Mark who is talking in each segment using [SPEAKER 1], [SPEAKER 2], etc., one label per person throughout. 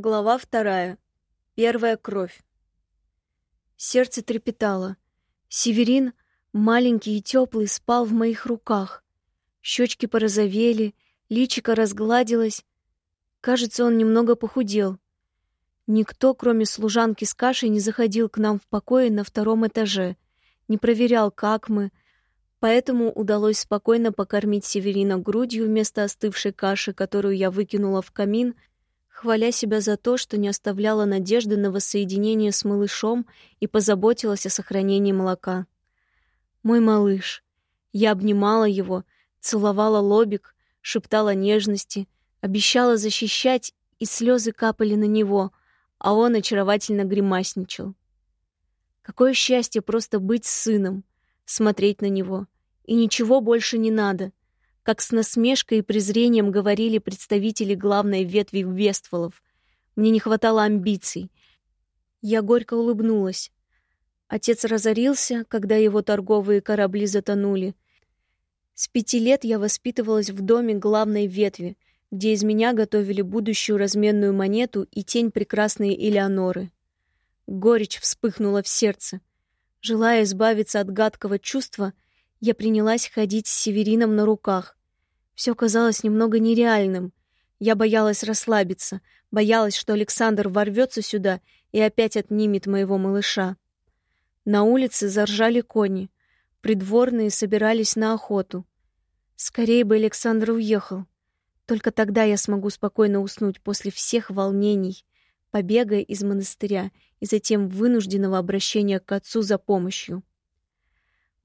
[SPEAKER 1] Глава вторая. Первая кровь. Сердце трепетало. Северин, маленький и теплый, спал в моих руках. Щечки порозовели, личико разгладилось. Кажется, он немного похудел. Никто, кроме служанки с кашей, не заходил к нам в покое на втором этаже, не проверял, как мы, поэтому удалось спокойно покормить Северина грудью вместо остывшей каши, которую я выкинула в камин — хваля себя за то, что не оставляла надежды на воссоединение с малышом и позаботилась о сохранении молока. Мой малыш. Я обнимала его, целовала лобик, шептала нежности, обещала защищать, и слезы капали на него, а он очаровательно гримасничал. Какое счастье просто быть сыном, смотреть на него, и ничего больше не надо как с насмешкой и презрением говорили представители главной ветви Вестфолов. Мне не хватало амбиций. Я горько улыбнулась. Отец разорился, когда его торговые корабли затонули. С пяти лет я воспитывалась в доме главной ветви, где из меня готовили будущую разменную монету и тень прекрасной Элеоноры. Горечь вспыхнула в сердце. Желая избавиться от гадкого чувства, я принялась ходить с Северином на руках. Все казалось немного нереальным. Я боялась расслабиться, боялась, что Александр ворвется сюда и опять отнимет моего малыша. На улице заржали кони. Придворные собирались на охоту. Скорее бы Александр уехал. Только тогда я смогу спокойно уснуть после всех волнений, побега из монастыря и затем вынужденного обращения к отцу за помощью.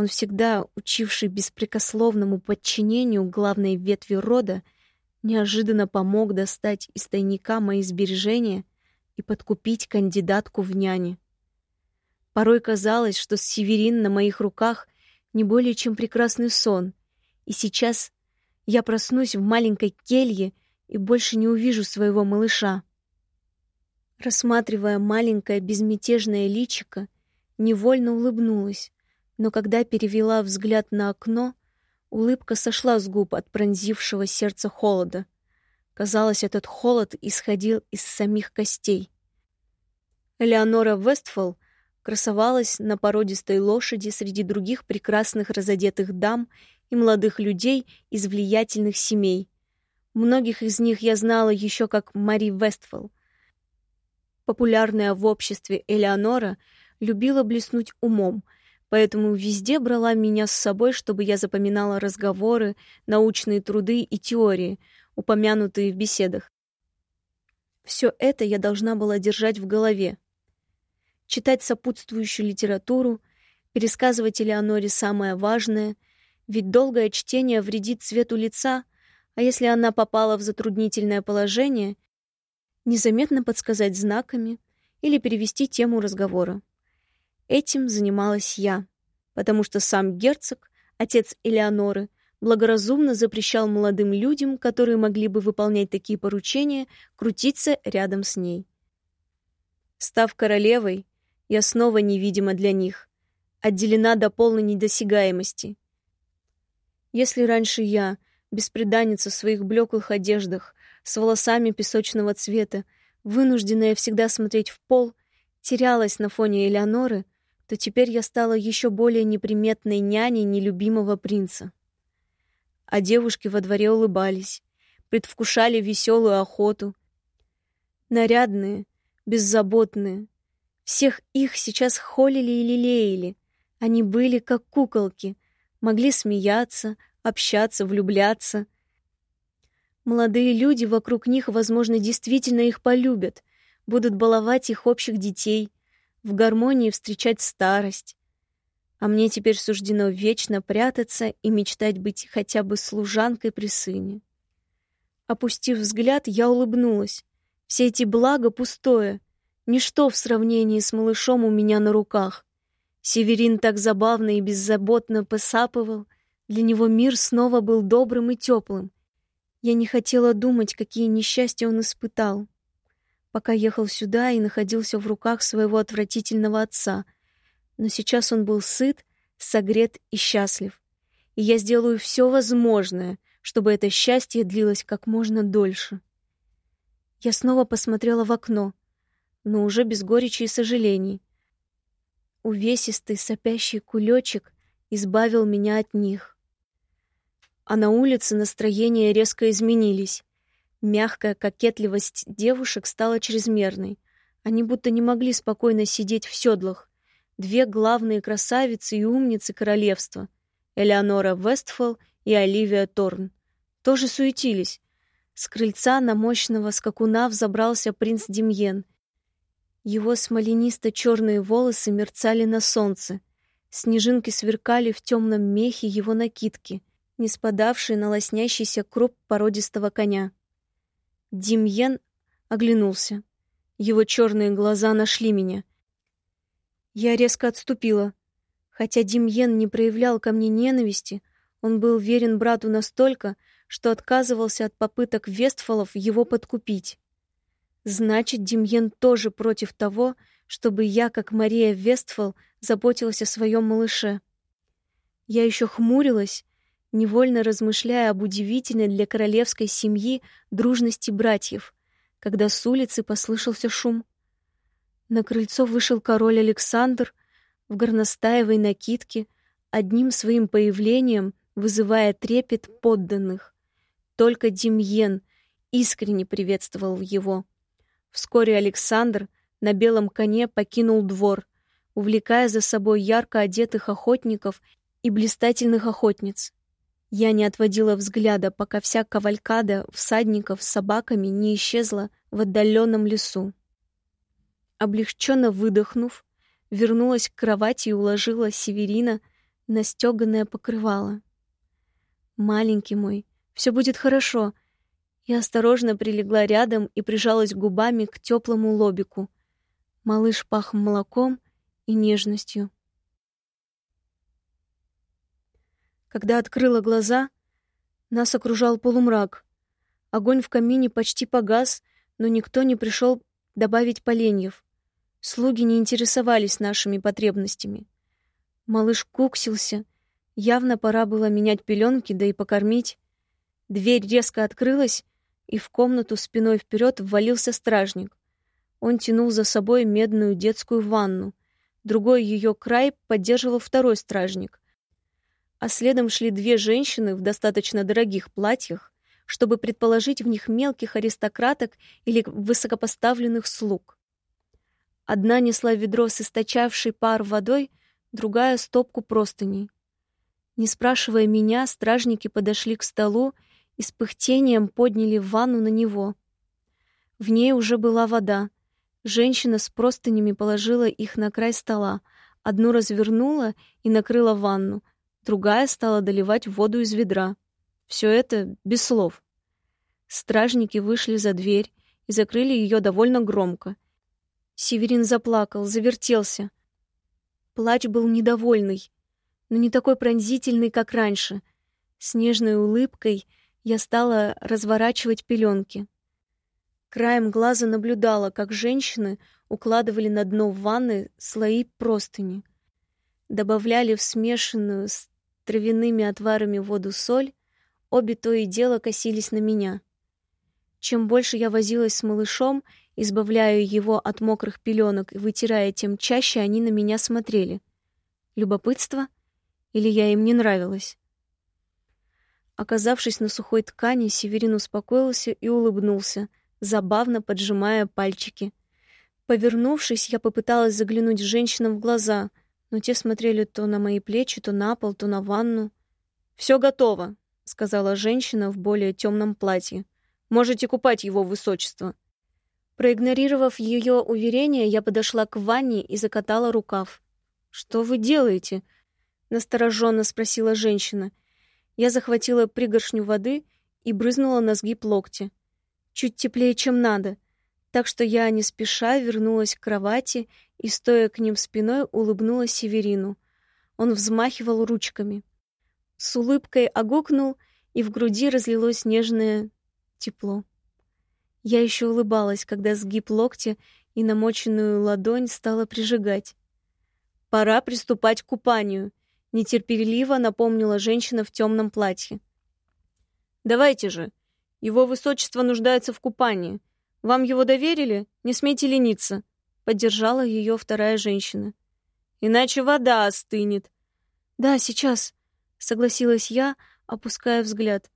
[SPEAKER 1] Он всегда, учивший беспрекословному подчинению главной ветви рода, неожиданно помог достать из тайника мои сбережения и подкупить кандидатку в няне. Порой казалось, что Северин на моих руках не более чем прекрасный сон, и сейчас я проснусь в маленькой келье и больше не увижу своего малыша. Рассматривая маленькое безмятежное личико, невольно улыбнулась но когда перевела взгляд на окно, улыбка сошла с губ от пронзившего сердце холода. Казалось, этот холод исходил из самих костей. Элеонора Вестфол красовалась на породистой лошади среди других прекрасных разодетых дам и молодых людей из влиятельных семей. Многих из них я знала еще как Мари Вестфол. Популярная в обществе Элеонора любила блеснуть умом — поэтому везде брала меня с собой, чтобы я запоминала разговоры, научные труды и теории, упомянутые в беседах. Все это я должна была держать в голове. Читать сопутствующую литературу, пересказывать Элеоноре самое важное, ведь долгое чтение вредит цвету лица, а если она попала в затруднительное положение, незаметно подсказать знаками или перевести тему разговора. Этим занималась я, потому что сам герцог, отец Элеоноры, благоразумно запрещал молодым людям, которые могли бы выполнять такие поручения, крутиться рядом с ней. Став королевой, я снова невидима для них, отделена до полной недосягаемости. Если раньше я, беспреданница в своих блеклых одеждах, с волосами песочного цвета, вынужденная всегда смотреть в пол, терялась на фоне Элеоноры, то теперь я стала еще более неприметной няней нелюбимого принца. А девушки во дворе улыбались, предвкушали веселую охоту. Нарядные, беззаботные. Всех их сейчас холили и лелеяли. Они были как куколки, могли смеяться, общаться, влюбляться. Молодые люди вокруг них, возможно, действительно их полюбят, будут баловать их общих детей — в гармонии встречать старость. А мне теперь суждено вечно прятаться и мечтать быть хотя бы служанкой при сыне. Опустив взгляд, я улыбнулась. Все эти блага пустое, ничто в сравнении с малышом у меня на руках. Северин так забавно и беззаботно посапывал. Для него мир снова был добрым и теплым. Я не хотела думать, какие несчастья он испытал пока ехал сюда и находился в руках своего отвратительного отца. Но сейчас он был сыт, согрет и счастлив. И я сделаю все возможное, чтобы это счастье длилось как можно дольше. Я снова посмотрела в окно, но уже без горечи и сожалений. Увесистый сопящий кулечек избавил меня от них. А на улице настроения резко изменились. Мягкая кокетливость девушек стала чрезмерной. Они будто не могли спокойно сидеть в седлах. Две главные красавицы и умницы королевства — Элеонора Вестфол и Оливия Торн — тоже суетились. С крыльца на мощного скакуна взобрался принц Демьен. Его смоленисто-черные волосы мерцали на солнце. Снежинки сверкали в темном мехе его накидки, не спадавшей на лоснящийся круп породистого коня. Демьен оглянулся. Его черные глаза нашли меня. Я резко отступила. Хотя Демьен не проявлял ко мне ненависти, он был верен брату настолько, что отказывался от попыток Вестфалов его подкупить. Значит, Демьен тоже против того, чтобы я, как Мария Вестфал, заботилась о своем малыше. Я еще хмурилась, невольно размышляя об удивительной для королевской семьи дружности братьев, когда с улицы послышался шум. На крыльцо вышел король Александр в горностаевой накидке, одним своим появлением вызывая трепет подданных. Только Демьен искренне приветствовал его. Вскоре Александр на белом коне покинул двор, увлекая за собой ярко одетых охотников и блистательных охотниц. Я не отводила взгляда, пока вся кавалькада всадников с собаками не исчезла в отдаленном лесу. Облегченно выдохнув, вернулась к кровати и уложила Северина на стеганое покрывало. «Маленький мой, все будет хорошо». Я осторожно прилегла рядом и прижалась губами к теплому лобику. Малыш пах молоком и нежностью. Когда открыла глаза, нас окружал полумрак. Огонь в камине почти погас, но никто не пришел добавить поленьев. Слуги не интересовались нашими потребностями. Малыш куксился. Явно пора было менять пеленки, да и покормить. Дверь резко открылась, и в комнату спиной вперед ввалился стражник. Он тянул за собой медную детскую ванну. Другой ее край поддерживал второй стражник а следом шли две женщины в достаточно дорогих платьях, чтобы предположить в них мелких аристократок или высокопоставленных слуг. Одна несла ведро с источавшей пар водой, другая — стопку простыней. Не спрашивая меня, стражники подошли к столу и с пыхтением подняли ванну на него. В ней уже была вода. Женщина с простынями положила их на край стола, одну развернула и накрыла ванну, другая стала доливать воду из ведра. Все это без слов. Стражники вышли за дверь и закрыли ее довольно громко. Северин заплакал, завертелся. Плач был недовольный, но не такой пронзительный, как раньше. С нежной улыбкой я стала разворачивать пеленки. Краем глаза наблюдала, как женщины укладывали на дно ванны слои простыни. Добавляли в смешанную с травяными отварами воду соль, обе то и дело косились на меня. Чем больше я возилась с малышом, избавляя его от мокрых пеленок и вытирая, тем чаще они на меня смотрели. Любопытство? Или я им не нравилась? Оказавшись на сухой ткани, Северин успокоился и улыбнулся, забавно поджимая пальчики. Повернувшись, я попыталась заглянуть женщинам в глаза, но те смотрели то на мои плечи, то на пол, то на ванну. «Все готово», — сказала женщина в более темном платье. «Можете купать его высочество». Проигнорировав ее уверение, я подошла к ванне и закатала рукав. «Что вы делаете?» — настороженно спросила женщина. Я захватила пригоршню воды и брызнула на сгиб локти. Чуть теплее, чем надо — так что я не спеша вернулась к кровати и, стоя к ним спиной, улыбнулась Северину. Он взмахивал ручками. С улыбкой огукнул, и в груди разлилось нежное тепло. Я еще улыбалась, когда сгиб локтя и намоченную ладонь стала прижигать. «Пора приступать к купанию», — нетерпеливо напомнила женщина в темном платье. «Давайте же. Его высочество нуждается в купании. Вам его доверили? Не смейте лениться!» Поддержала ее вторая женщина. «Иначе вода остынет!» «Да, сейчас!» — согласилась я, опуская взгляд.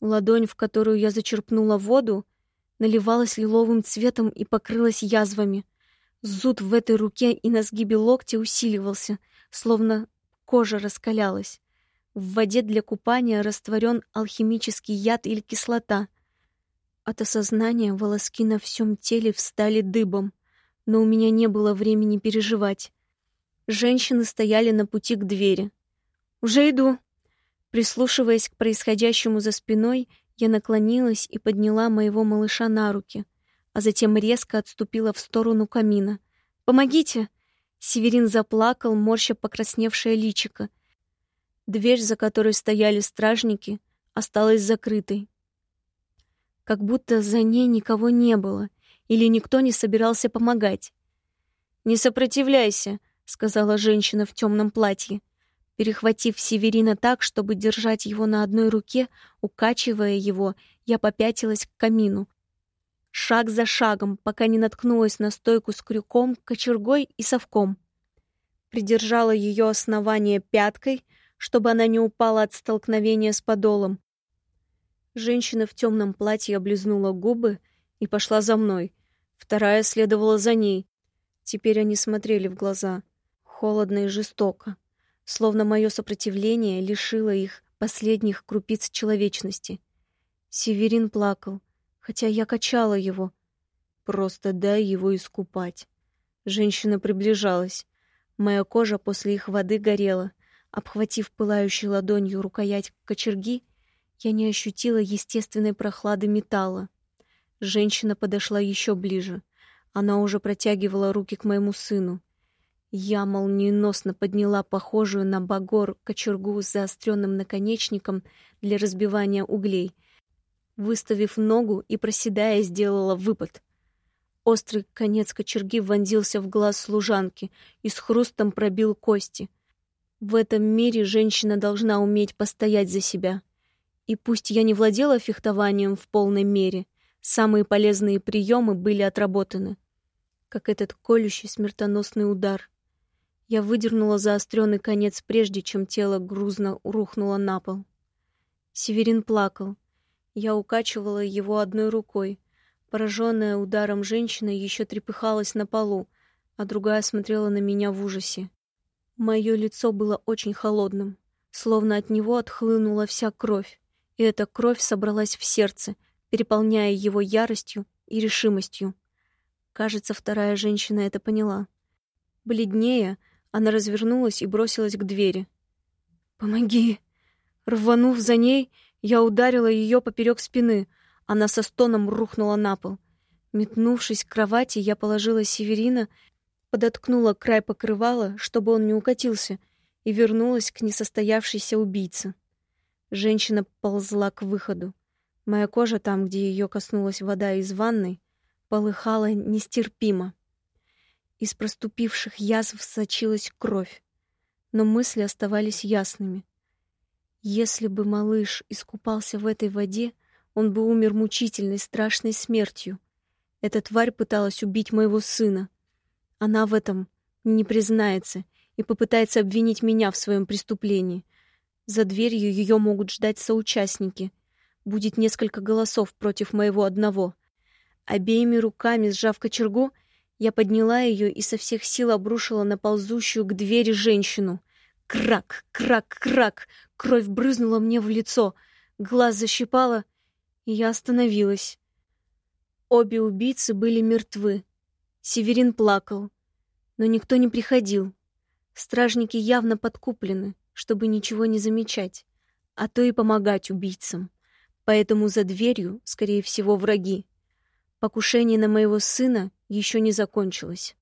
[SPEAKER 1] Ладонь, в которую я зачерпнула воду, наливалась лиловым цветом и покрылась язвами. Зуд в этой руке и на сгибе локтя усиливался, словно кожа раскалялась. В воде для купания растворен алхимический яд или кислота. От осознания волоски на всем теле встали дыбом, но у меня не было времени переживать. Женщины стояли на пути к двери. «Уже иду!» Прислушиваясь к происходящему за спиной, я наклонилась и подняла моего малыша на руки, а затем резко отступила в сторону камина. «Помогите!» Северин заплакал, морща покрасневшее личико. Дверь, за которой стояли стражники, осталась закрытой. Как будто за ней никого не было, или никто не собирался помогать. «Не сопротивляйся», — сказала женщина в темном платье. Перехватив Северина так, чтобы держать его на одной руке, укачивая его, я попятилась к камину. Шаг за шагом, пока не наткнулась на стойку с крюком, кочергой и совком. Придержала ее основание пяткой, чтобы она не упала от столкновения с подолом. Женщина в темном платье облизнула губы и пошла за мной. Вторая следовала за ней. Теперь они смотрели в глаза. Холодно и жестоко словно мое сопротивление лишило их последних крупиц человечности. Северин плакал, хотя я качала его. Просто дай его искупать. Женщина приближалась. Моя кожа после их воды горела. Обхватив пылающей ладонью рукоять кочерги, я не ощутила естественной прохлады металла. Женщина подошла еще ближе. Она уже протягивала руки к моему сыну. Я молниеносно подняла похожую на багор кочергу с заостренным наконечником для разбивания углей. Выставив ногу и проседая, сделала выпад. Острый конец кочерги вонзился в глаз служанки и с хрустом пробил кости. В этом мире женщина должна уметь постоять за себя. И пусть я не владела фехтованием в полной мере, самые полезные приемы были отработаны. Как этот колющий смертоносный удар — я выдернула заостренный конец, прежде чем тело грузно рухнуло на пол. Северин плакал. Я укачивала его одной рукой. Пораженная ударом женщина еще трепыхалась на полу, а другая смотрела на меня в ужасе. Мое лицо было очень холодным, словно от него отхлынула вся кровь, и эта кровь собралась в сердце, переполняя его яростью и решимостью. Кажется, вторая женщина это поняла. Бледнее, она развернулась и бросилась к двери. «Помоги!» Рванув за ней, я ударила ее поперек спины. Она со стоном рухнула на пол. Метнувшись к кровати, я положила Северина, подоткнула край покрывала, чтобы он не укатился, и вернулась к несостоявшейся убийце. Женщина ползла к выходу. Моя кожа там, где ее коснулась вода из ванной, полыхала нестерпимо. Из проступивших язв сочилась кровь, но мысли оставались ясными. Если бы малыш искупался в этой воде, он бы умер мучительной, страшной смертью. Эта тварь пыталась убить моего сына. Она в этом не признается и попытается обвинить меня в своем преступлении. За дверью ее могут ждать соучастники. Будет несколько голосов против моего одного. Обеими руками, сжав кочергу, я подняла ее и со всех сил обрушила на ползущую к двери женщину. Крак, крак, крак! Кровь брызнула мне в лицо. Глаз защипала, и я остановилась. Обе убийцы были мертвы. Северин плакал, но никто не приходил. Стражники явно подкуплены, чтобы ничего не замечать, а то и помогать убийцам. Поэтому за дверью, скорее всего, враги. Покушение на моего сына еще не закончилось.